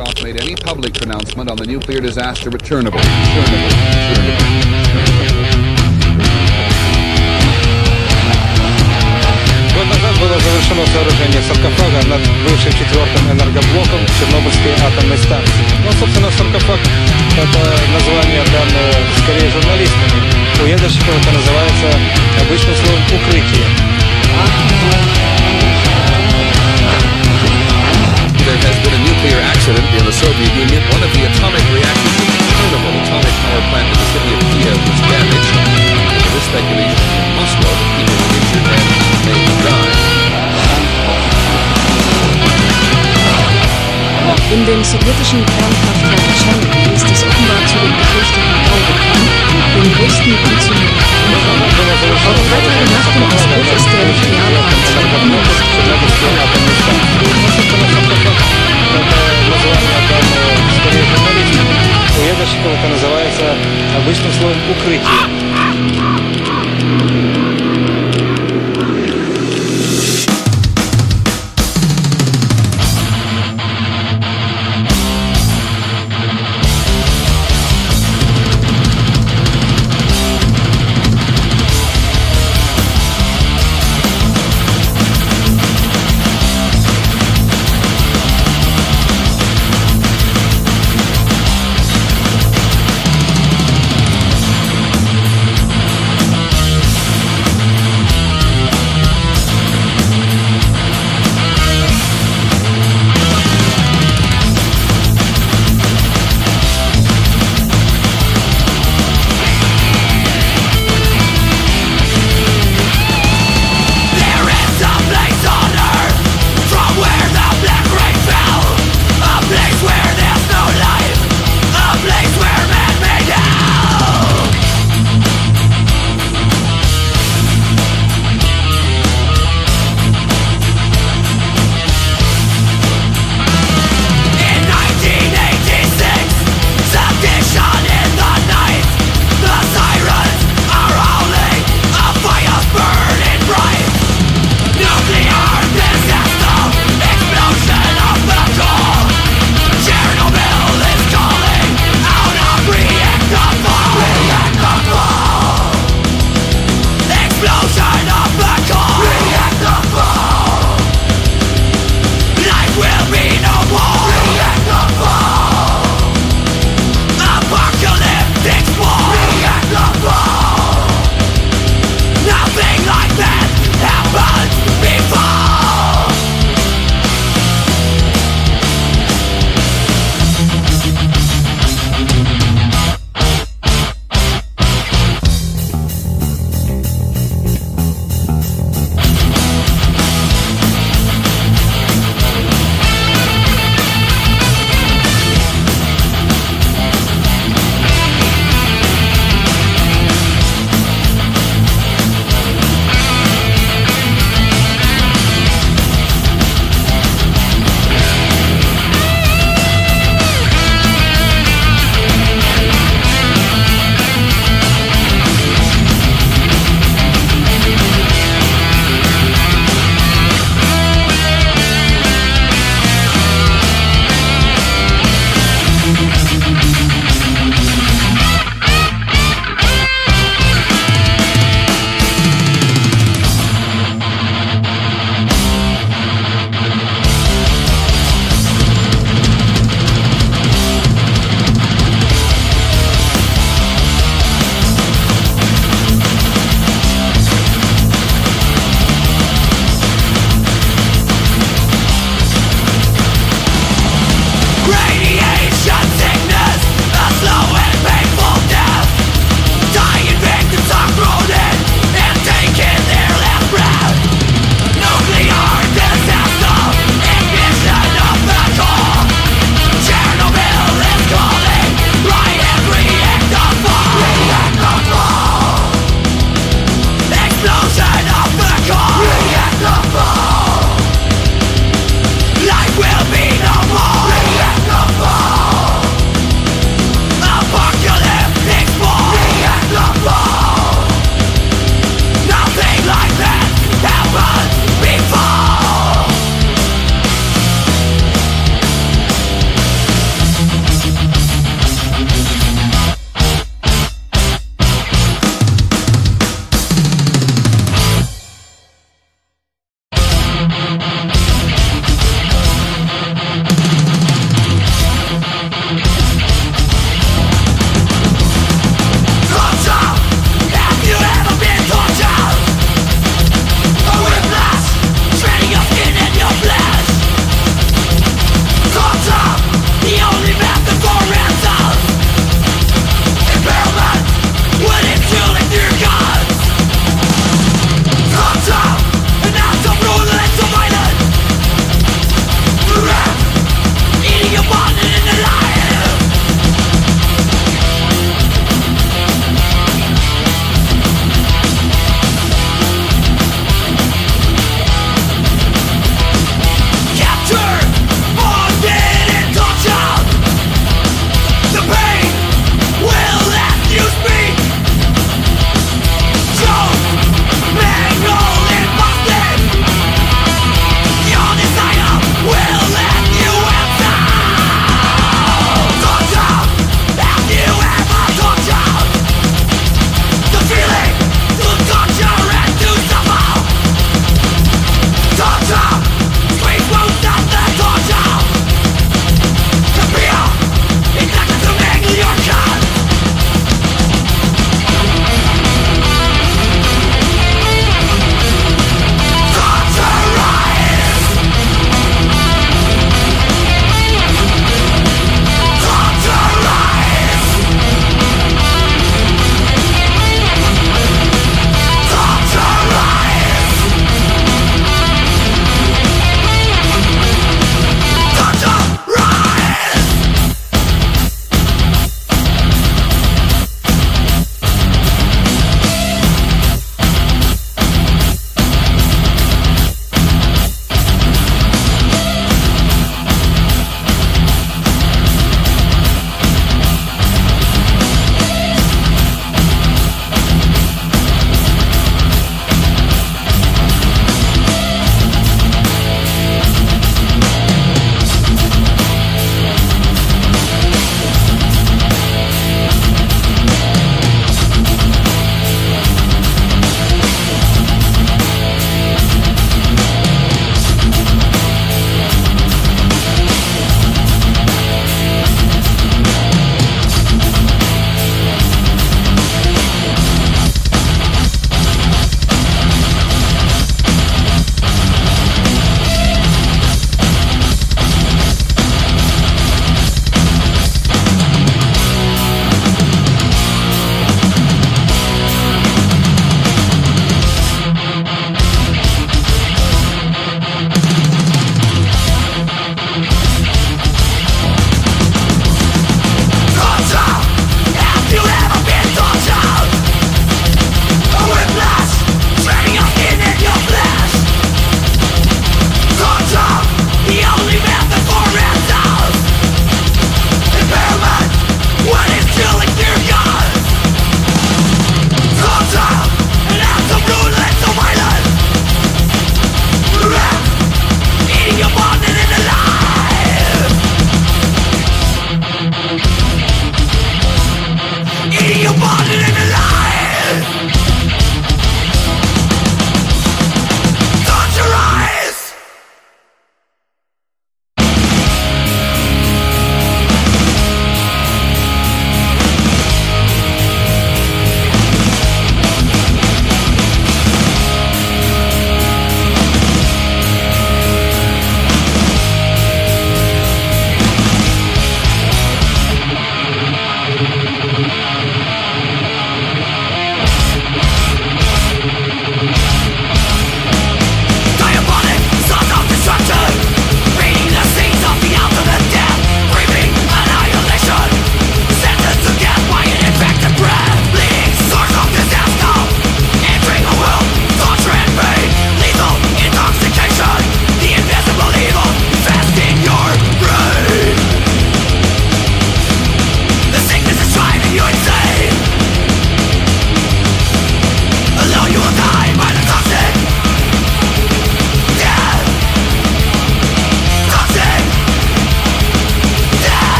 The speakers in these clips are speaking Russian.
Gorbachev made any public pronouncement on the nuclear disaster. Год назад было завершено сооружение саркофага над бывшим четвертым энергоблоком Чернобыльской атомной станции. Ну, собственно, саркофаг – это название данное скорее журналистами. У ядерщиков это называется обычным словом «укрытие». Been a nuclear accident in the Soviet Union. One of the atomic reactors in the portable atomic power plant in the city of Kiev was damaged. There is speculation in Moscow that people were injured and may have died. In dem sowjetischen Kernkraftwerk Tschernobyl ist es offenbar zu dem gefürchteten Bau gekommen, den größten anzunehmenden Auch drei Tage nach dem Ausbruch ist der. Ну, название данное скорее журналистами. У ядерщиков это называется обычным словом «укрытие».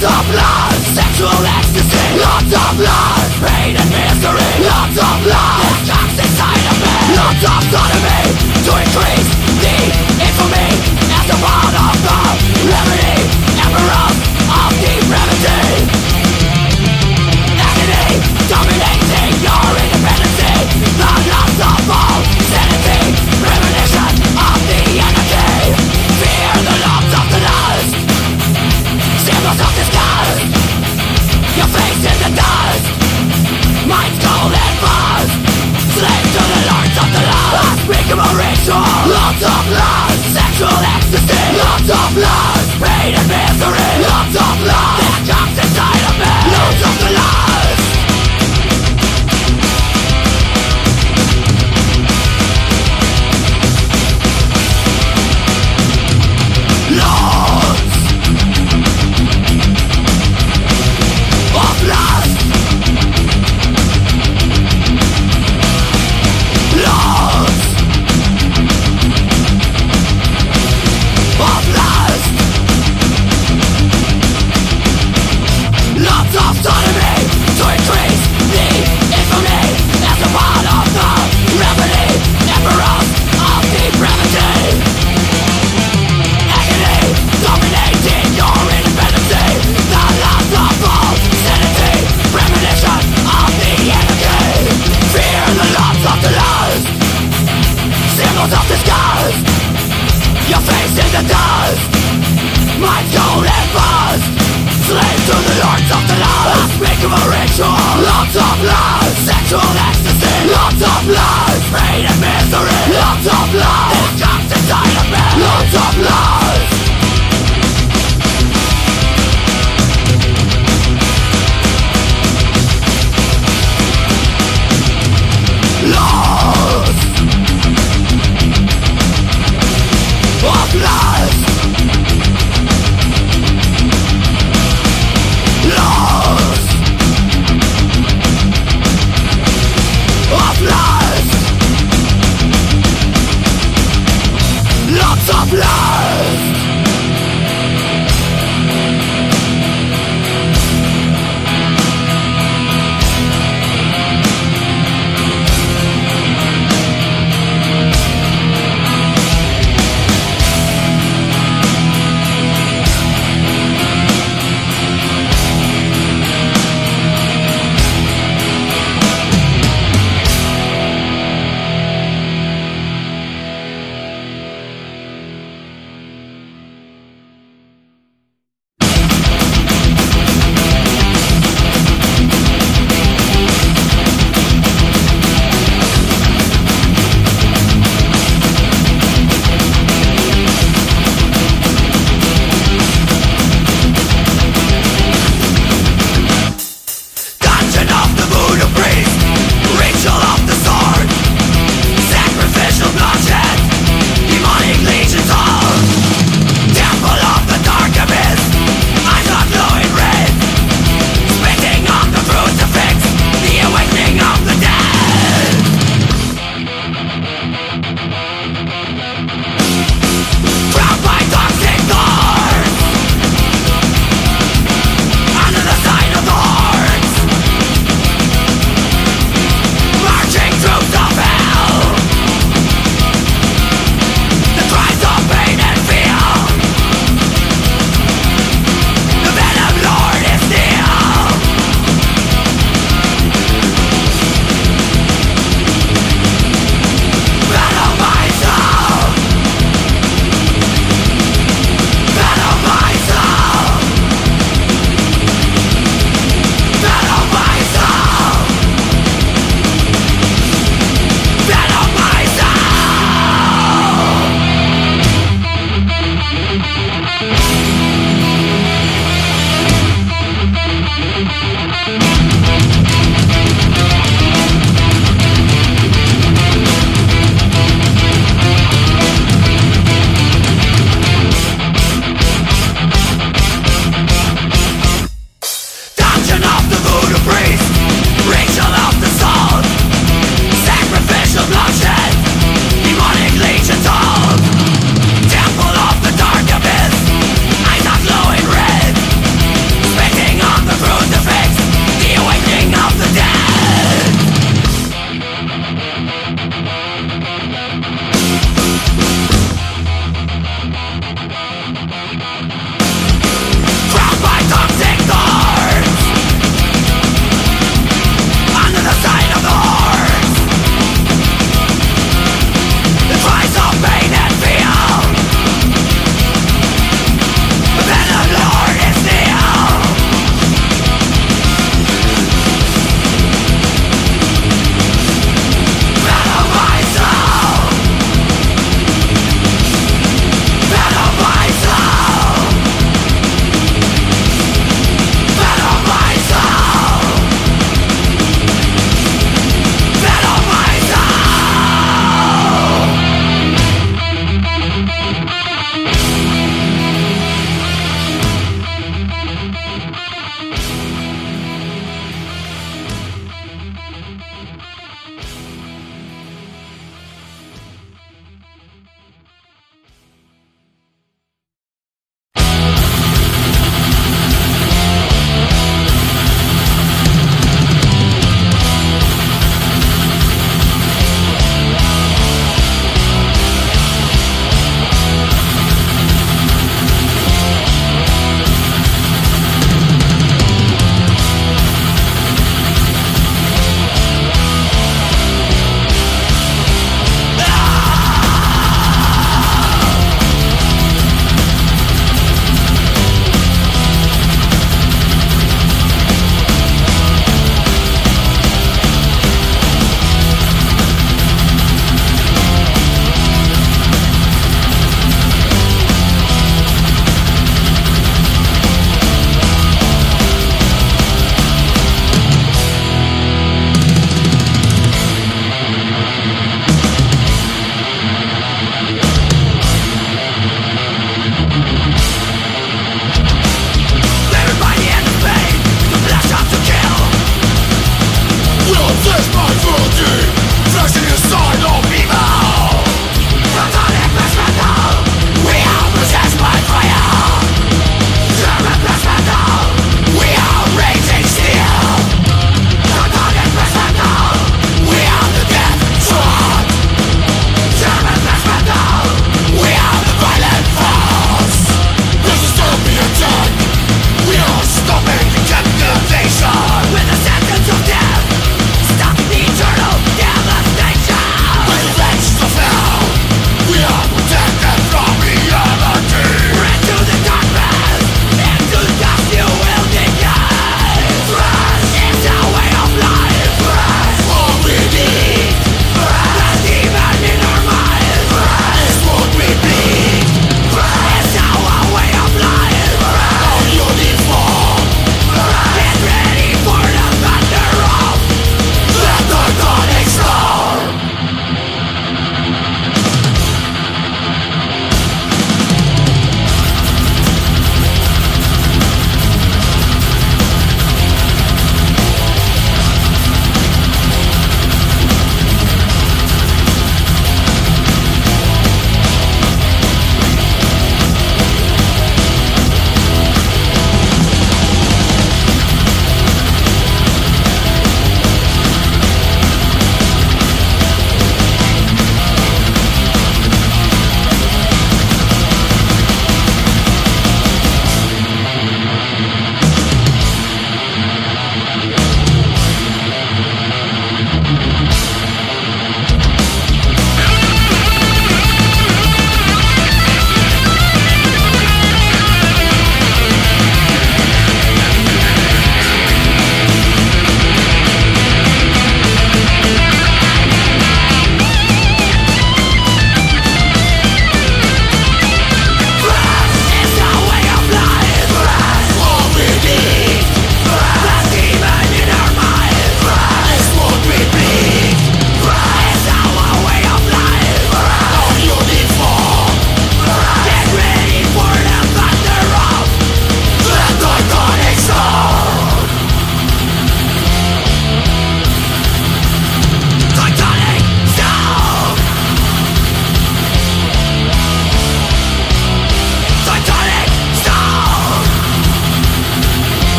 Lots of blood, sexual ecstasy. Lots of blood,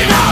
International.